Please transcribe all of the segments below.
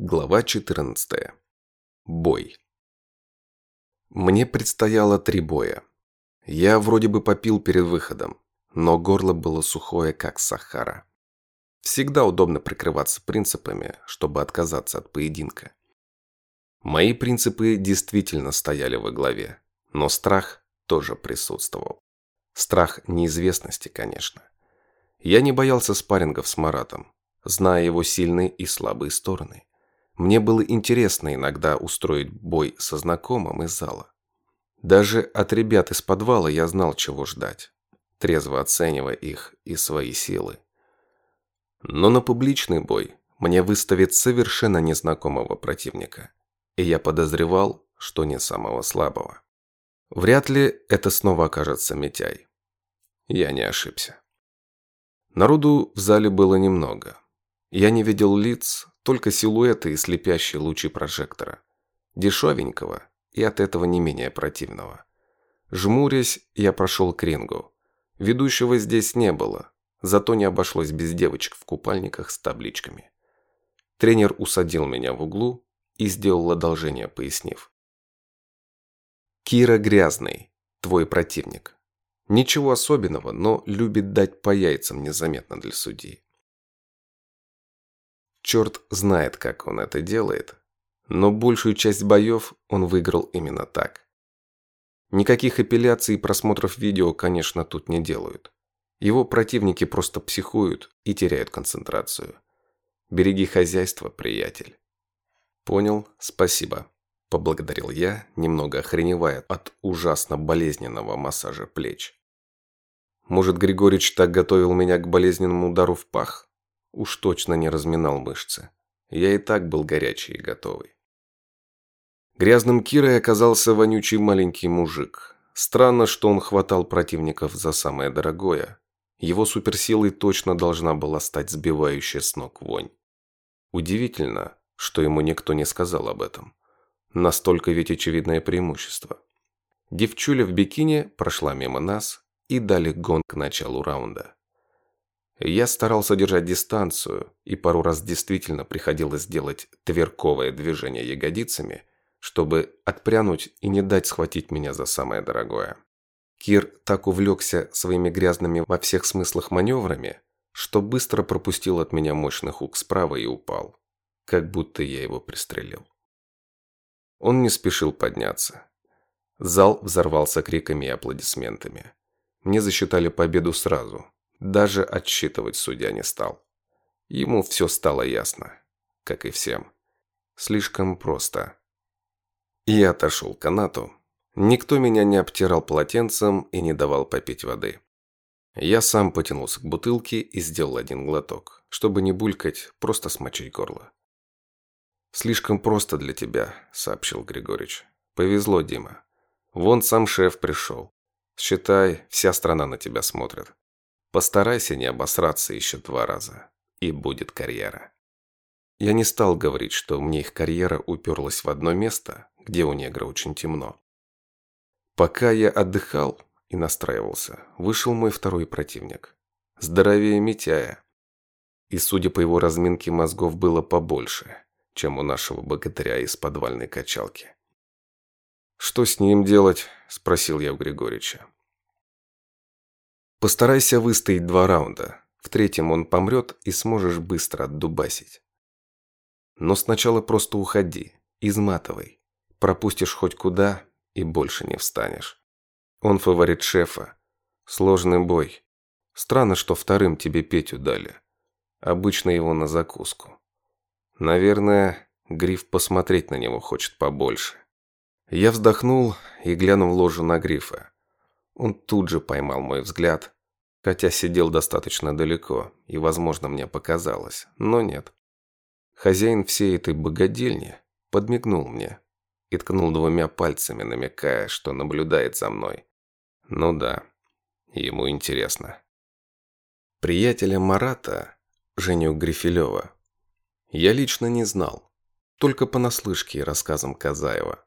Глава 14. Бой. Мне предстояло три боя. Я вроде бы попил перед выходом, но горло было сухое, как сахара. Всегда удобно прикрываться принципами, чтобы отказаться от поединка. Мои принципы действительно стояли во главе, но страх тоже присутствовал. Страх неизвестности, конечно. Я не боялся спаррингов с Маратом, зная его сильные и слабые стороны. Мне было интересно иногда устроить бой со знакомым из зала. Даже от ребят из подвала я знал, чего ждать, трезво оценивая их и свои силы. Но на публичный бой мне выставят совершенно незнакомого противника, и я подозревал, что не самого слабого. Вряд ли это снова окажется Митяй. Я не ошибся. Народу в зале было немного. Я не видел лиц, только силуэты и слепящие лучи прожектора. Дешевенького и от этого не менее противного. Жмурясь, я прошел к рингу. Ведущего здесь не было, зато не обошлось без девочек в купальниках с табличками. Тренер усадил меня в углу и сделал одолжение, пояснив. «Кира Грязный, твой противник. Ничего особенного, но любит дать по яйцам незаметно для судьи. Черт знает, как он это делает, но большую часть боев он выиграл именно так. Никаких эпиляций и просмотров видео, конечно, тут не делают. Его противники просто психуют и теряют концентрацию. Береги хозяйство, приятель. Понял, спасибо. Поблагодарил я, немного охреневая от ужасно болезненного массажа плеч. Может, Григорич так готовил меня к болезненному удару в пах? Уж точно не разминал мышцы. Я и так был горячий и готовый. Грязным Кирой оказался вонючий маленький мужик. Странно, что он хватал противников за самое дорогое. Его суперсилой точно должна была стать сбивающая с ног вонь. Удивительно, что ему никто не сказал об этом. Настолько ведь очевидное преимущество. Девчуля в бикини прошла мимо нас и дали гон к началу раунда. Я старался держать дистанцию, и пару раз действительно приходилось делать тверковое движение ягодицами, чтобы отпрянуть и не дать схватить меня за самое дорогое. Кир так увлекся своими грязными во всех смыслах маневрами, что быстро пропустил от меня мощный хук справа и упал, как будто я его пристрелил. Он не спешил подняться. Зал взорвался криками и аплодисментами. Мне засчитали победу сразу – даже отсчитывать судья не стал. Ему все стало ясно, как и всем. Слишком просто. Я отошел к канату. Никто меня не обтирал полотенцем и не давал попить воды. Я сам потянулся к бутылке и сделал один глоток, чтобы не булькать, просто смочить горло. «Слишком просто для тебя», — сообщил Григорич. «Повезло, Дима. Вон сам шеф пришел. Считай, вся страна на тебя смотрит. Постарайся не обосраться еще два раза, и будет карьера. Я не стал говорить, что мне их карьера уперлась в одно место, где у негра очень темно. Пока я отдыхал и настраивался, вышел мой второй противник. Здоровее Митяя. И, судя по его разминке, мозгов было побольше, чем у нашего богатыря из подвальной качалки. «Что с ним делать?» – спросил я у Григорича. Постарайся выстоять два раунда. В третьем он помрет и сможешь быстро отдубасить. Но сначала просто уходи, изматывай. Пропустишь хоть куда и больше не встанешь. Он фаворит шефа. Сложный бой. Странно, что вторым тебе Петю дали. Обычно его на закуску. Наверное, Гриф посмотреть на него хочет побольше. Я вздохнул и глянул в ложу на Грифа. Он тут же поймал мой взгляд, хотя сидел достаточно далеко, и, возможно, мне показалось, но нет. Хозяин всей этой богадельни подмигнул мне и ткнул двумя пальцами, намекая, что наблюдает за мной. Ну да, ему интересно. Приятеля Марата, Женю Грифелева, я лично не знал, только понаслышке и рассказам Казаева.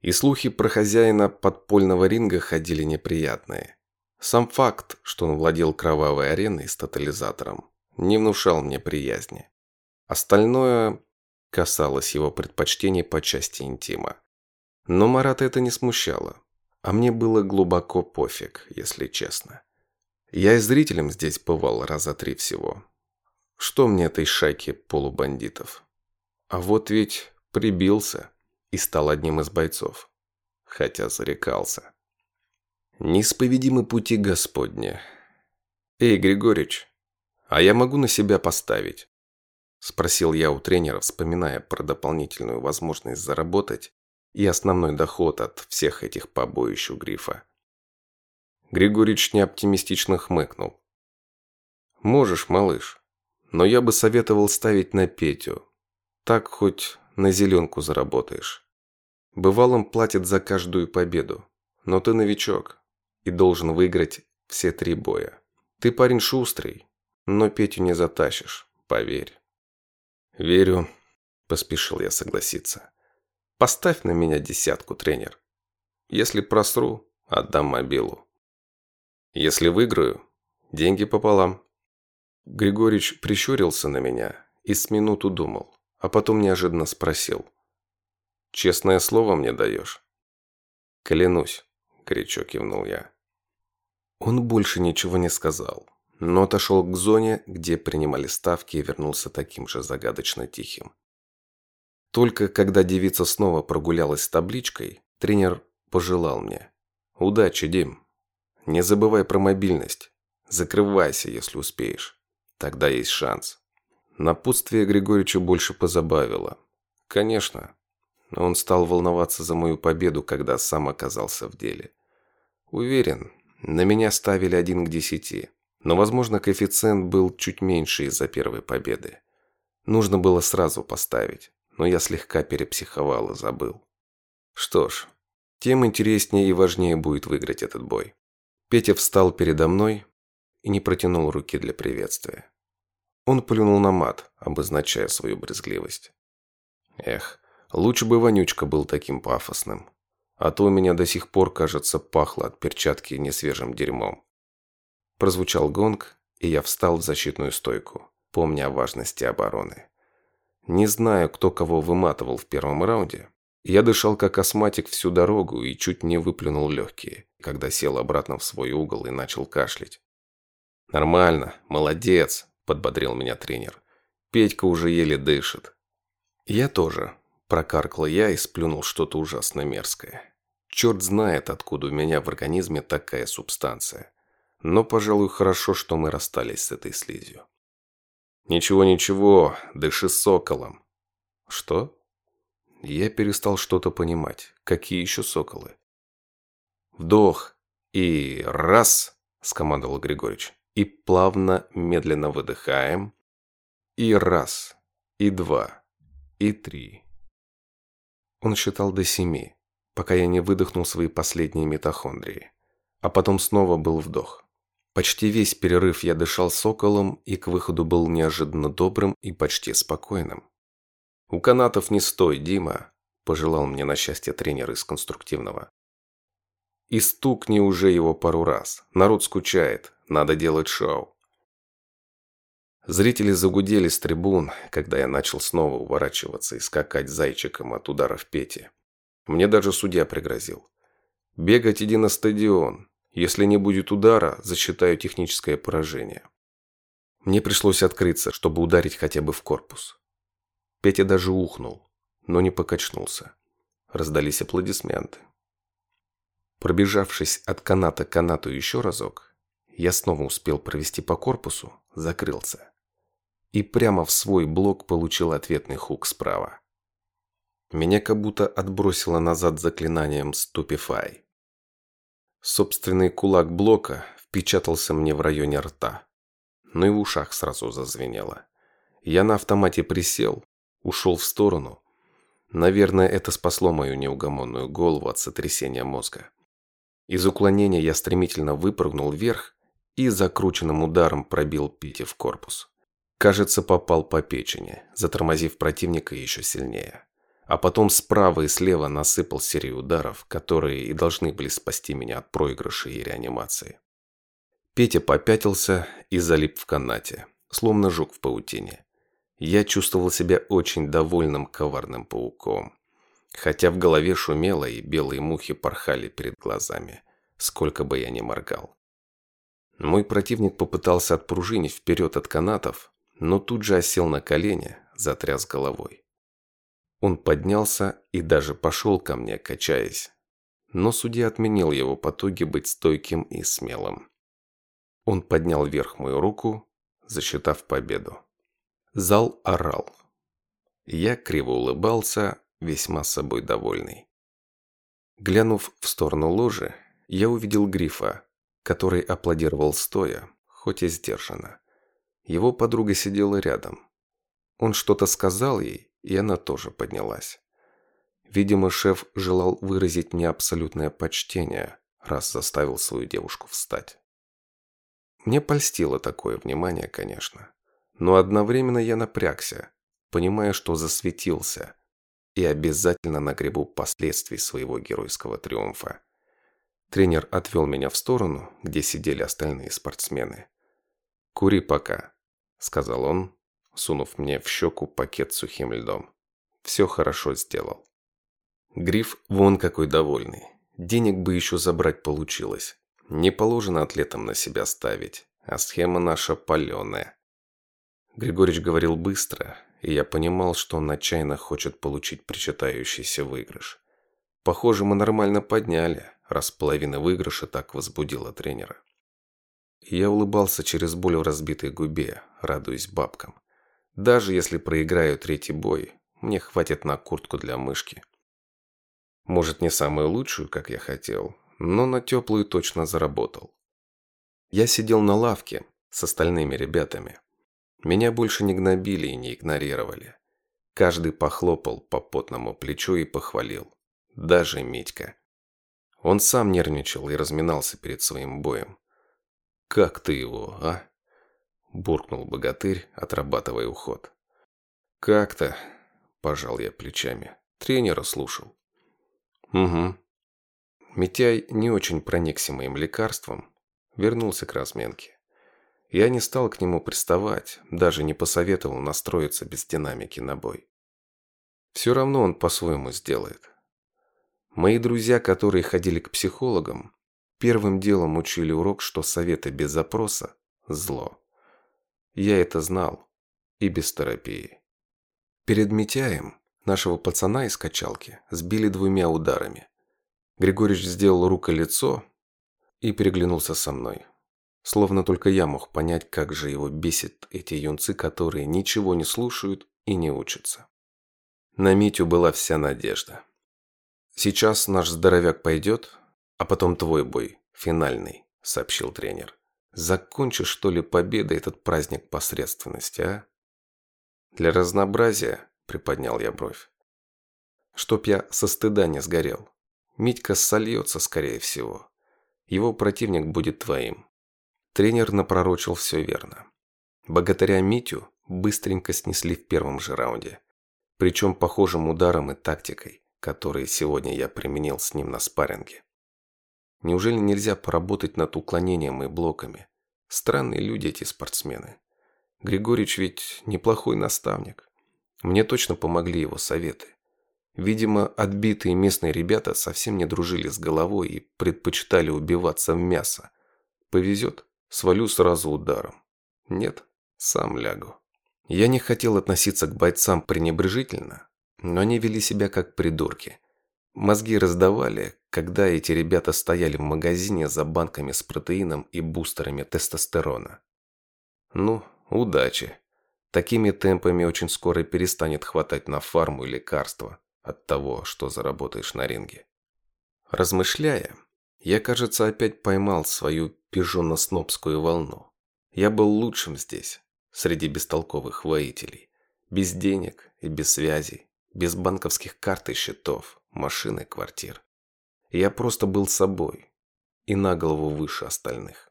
И слухи про хозяина подпольного ринга ходили неприятные. Сам факт, что он владел кровавой ареной с тотализатором, не внушал мне приязни. Остальное... касалась его предпочтений по части интима. Но Марата это не смущало, а мне было глубоко пофиг, если честно. Я и зрителем здесь бывал раза три всего. Что мне этой шайки полубандитов? А вот ведь прибился и стал одним из бойцов. Хотя зарекался. Неисповедимы пути Господни. Эй, Григорич, а я могу на себя поставить? Спросил я у тренера, вспоминая про дополнительную возможность заработать и основной доход от всех этих побоищ у грифа. Григорич неоптимистично хмыкнул. «Можешь, малыш, но я бы советовал ставить на Петю. Так хоть на зеленку заработаешь. Бывалым платят за каждую победу, но ты новичок и должен выиграть все три боя. Ты парень шустрый, но Петю не затащишь, поверь». «Верю», – поспешил я согласиться. «Поставь на меня десятку, тренер. Если просру, отдам мобилу». Если выиграю, деньги пополам. Григорич прищурился на меня и с минуту думал, а потом неожиданно спросил. «Честное слово мне даешь?» «Клянусь», – горячо кивнул я. Он больше ничего не сказал, но отошел к зоне, где принимали ставки и вернулся таким же загадочно тихим. Только когда девица снова прогулялась с табличкой, тренер пожелал мне. «Удачи, Дим!» Не забывай про мобильность. Закрывайся, если успеешь. Тогда есть шанс. Напутствие Григорьевича больше позабавило. Конечно. Он стал волноваться за мою победу, когда сам оказался в деле. Уверен, на меня ставили один к десяти. Но, возможно, коэффициент был чуть меньше из-за первой победы. Нужно было сразу поставить, но я слегка перепсиховал и забыл. Что ж, тем интереснее и важнее будет выиграть этот бой. Петя встал передо мной и не протянул руки для приветствия. Он плюнул на мат, обозначая свою брезгливость. Эх, лучше бы Вонючка был таким пафосным. А то у меня до сих пор, кажется, пахло от перчатки несвежим дерьмом. Прозвучал гонг, и я встал в защитную стойку, помня о важности обороны. Не знаю, кто кого выматывал в первом раунде, я дышал как астматик всю дорогу и чуть не выплюнул легкие, когда сел обратно в свой угол и начал кашлять. «Нормально, молодец», – подбодрил меня тренер. «Петька уже еле дышит». «Я тоже», – прокаркал я и сплюнул что-то ужасно мерзкое. Черт знает, откуда у меня в организме такая субстанция. Но, пожалуй, хорошо, что мы расстались с этой слизью. «Ничего-ничего, дыши соколом». «Что?» Я перестал что-то понимать. Какие еще соколы? Вдох. И раз, скомандовал Григорьевич. И плавно, медленно выдыхаем. И раз. И два. И три. Он считал до семи, пока я не выдохнул свои последние митохондрии. А потом снова был вдох. Почти весь перерыв я дышал соколом и к выходу был неожиданно добрым и почти спокойным. «У канатов не стой, Дима», – пожелал мне на счастье тренер из конструктивного. «И стукни уже его пару раз. Народ скучает. Надо делать шоу». Зрители загудели с трибун, когда я начал снова уворачиваться и скакать зайчиком от ударов Пети. Мне даже судья пригрозил. «Бегать иди на стадион. Если не будет удара, засчитаю техническое поражение». Мне пришлось открыться, чтобы ударить хотя бы в корпус. Петя даже ухнул, но не покачнулся. Раздались аплодисменты. Пробежавшись от каната к канату еще разок, я снова успел провести по корпусу, закрылся. И прямо в свой блок получил ответный хук справа. Меня как будто отбросило назад заклинанием «Ступифай». Собственный кулак блока впечатался мне в районе рта, но и в ушах сразу зазвенело. Я на автомате присел, ушел в сторону. Наверное, это спасло мою неугомонную голову от сотрясения мозга. Из уклонения я стремительно выпрыгнул вверх и закрученным ударом пробил Пити в корпус. Кажется, попал по печени, затормозив противника еще сильнее. А потом справа и слева насыпал серию ударов, которые и должны были спасти меня от проигрыша и реанимации. Петя попятился и залип в канате, словно жук в паутине. Я чувствовал себя очень довольным коварным пауком. Хотя в голове шумело и белые мухи порхали перед глазами, сколько бы я ни моргал. Мой противник попытался отпружинить вперед от канатов, но тут же осел на колени, затряс головой. Он поднялся и даже пошел ко мне, качаясь. Но судья отменил его потуги быть стойким и смелым. Он поднял вверх мою руку, засчитав победу. Зал орал. Я криво улыбался, весьма собой довольный. Глянув в сторону ложи, я увидел Грифа, который аплодировал стоя, хоть и сдержанно. Его подруга сидела рядом. Он что-то сказал ей, и она тоже поднялась. Видимо, шеф желал выразить мне абсолютное почтение, раз заставил свою девушку встать. Мне польстило такое внимание, конечно. Но одновременно я напрягся, понимая, что засветился, и обязательно нагребу последствий своего геройского триумфа. Тренер отвел меня в сторону, где сидели остальные спортсмены. «Кури пока», — сказал он, сунув мне в щеку пакет с сухим льдом. «Все хорошо сделал». Гриф вон какой довольный. Денег бы еще забрать получилось. Не положено атлетам на себя ставить, а схема наша паленая. Григорич говорил быстро, и я понимал, что он отчаянно хочет получить причитающийся выигрыш. Похоже, мы нормально подняли, раз половина выигрыша так возбудила тренера. Я улыбался через боль в разбитой губе, радуясь бабкам. Даже если проиграю третий бой, мне хватит на куртку для мышки. Может, не самую лучшую, как я хотел, но на теплую точно заработал. Я сидел на лавке с остальными ребятами. Меня больше не гнобили и не игнорировали. Каждый похлопал по потному плечу и похвалил. Даже Митька. Он сам нервничал и разминался перед своим боем. «Как ты его, а?» Буркнул богатырь, отрабатывая уход. «Как-то», – пожал я плечами. Тренера слушал. «Угу». Митяй не очень проникся моим лекарством, вернулся к разменке. Я не стал к нему приставать, даже не посоветовал настроиться без динамики на бой. Все равно он по-своему сделает. Мои друзья, которые ходили к психологам, первым делом учили урок, что советы без запроса – зло. Я это знал, и без терапии. Перед Митяем нашего пацана из качалки сбили двумя ударами. Григорьевич сделал руколицо и переглянулся со мной. Словно только я мог понять, как же его бесит эти юнцы, которые ничего не слушают и не учатся. На Митю была вся надежда. «Сейчас наш здоровяк пойдет, а потом твой бой, финальный», – сообщил тренер. «Закончишь, что ли, победой этот праздник посредственности, а?» «Для разнообразия», – приподнял я бровь. «Чтоб я со стыда не сгорел. Митька сольется, скорее всего. Его противник будет твоим». Тренер напророчил все верно. Богатыря Митю быстренько снесли в первом же раунде. Причем похожим ударом и тактикой которые сегодня я применил с ним на спарринге. Неужели нельзя поработать над уклонением и блоками? Странные люди эти спортсмены. Григорьевич ведь неплохой наставник. Мне точно помогли его советы. Видимо, отбитые местные ребята совсем не дружили с головой и предпочитали убиваться в мясо. Повезет, свалю сразу ударом. Нет, сам лягу. Я не хотел относиться к бойцам пренебрежительно, но они вели себя как придурки. Мозги раздавали, когда эти ребята стояли в магазине за банками с протеином и бустерами тестостерона. Ну, удачи. Такими темпами очень скоро перестанет хватать на фарму и лекарства от того, что заработаешь на ринге. Размышляя, я, кажется, опять поймал свою пижонно-снобскую волну. Я был лучшим здесь, среди бестолковых воителей. Без денег и без связей, без банковских карт и счетов, машин и квартир. Я просто был собой и на голову выше остальных.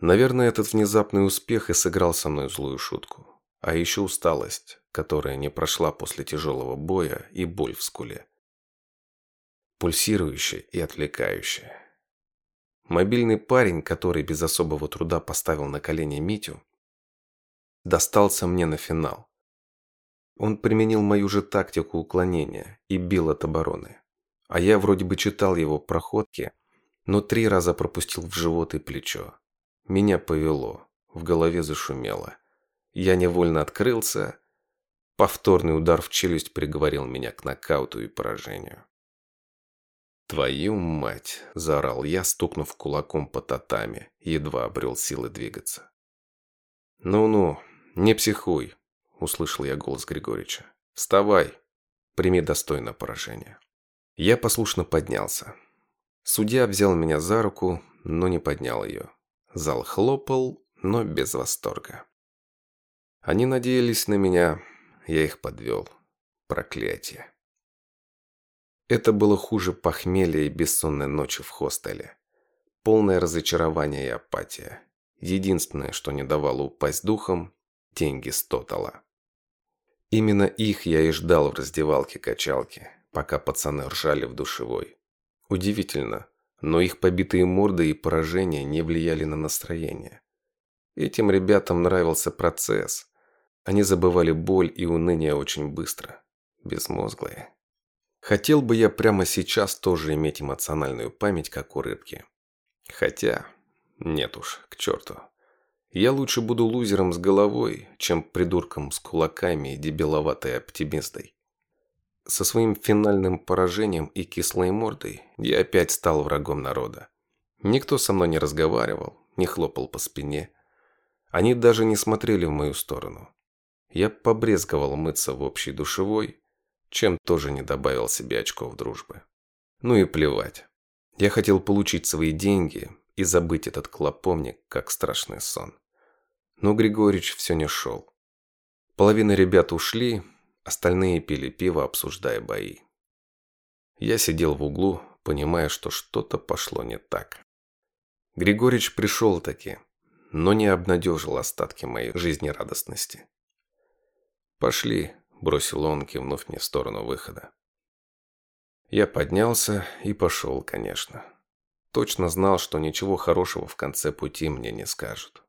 Наверное, этот внезапный успех и сыграл со мной злую шутку. А еще усталость, которая не прошла после тяжелого боя и боль в скуле. Пульсирующая и отвлекающая. Мобильный парень, который без особого труда поставил на колени Митю, достался мне на финал. Он применил мою же тактику уклонения и бил от обороны. А я вроде бы читал его проходки, но три раза пропустил в живот и плечо. Меня повело, в голове зашумело. Я невольно открылся. Повторный удар в челюсть приговорил меня к нокауту и поражению. «Твою мать!» – заорал я, стукнув кулаком по татами, едва обрел силы двигаться. «Ну-ну, не психуй!» – услышал я голос Григорича. «Вставай! Прими достойное поражение!» Я послушно поднялся. Судья взял меня за руку, но не поднял ее. Зал хлопал, но без восторга. Они надеялись на меня, я их подвел. Проклятие. Это было хуже похмелья и бессонной ночи в хостеле. Полное разочарование и апатия. Единственное, что не давало упасть духом – деньги с тотала. Именно их я и ждал в раздевалке качалки, пока пацаны ржали в душевой. Удивительно, но их побитые морды и поражения не влияли на настроение. Этим ребятам нравился процесс. Они забывали боль и уныние очень быстро. Безмозглые. Хотел бы я прямо сейчас тоже иметь эмоциональную память, как у рыбки. Хотя, нет уж, к черту. Я лучше буду лузером с головой, чем придурком с кулаками и дебиловатой оптимистой. Со своим финальным поражением и кислой мордой я опять стал врагом народа. Никто со мной не разговаривал, не хлопал по спине. Они даже не смотрели в мою сторону. Я побрезговал мыться в общей душевой, чем тоже не добавил себе очков дружбы. Ну и плевать. Я хотел получить свои деньги и забыть этот клоповник, как страшный сон. Но Григорьевич все не шел. Половина ребят ушли, остальные пили пиво, обсуждая бои. Я сидел в углу, понимая, что что-то пошло не так. Григорьевич пришел таки, но не обнадежил остатки моей жизнерадостности. «Пошли», бросил он, кивнув мне в сторону выхода. Я поднялся и пошел, конечно. Точно знал, что ничего хорошего в конце пути мне не скажут.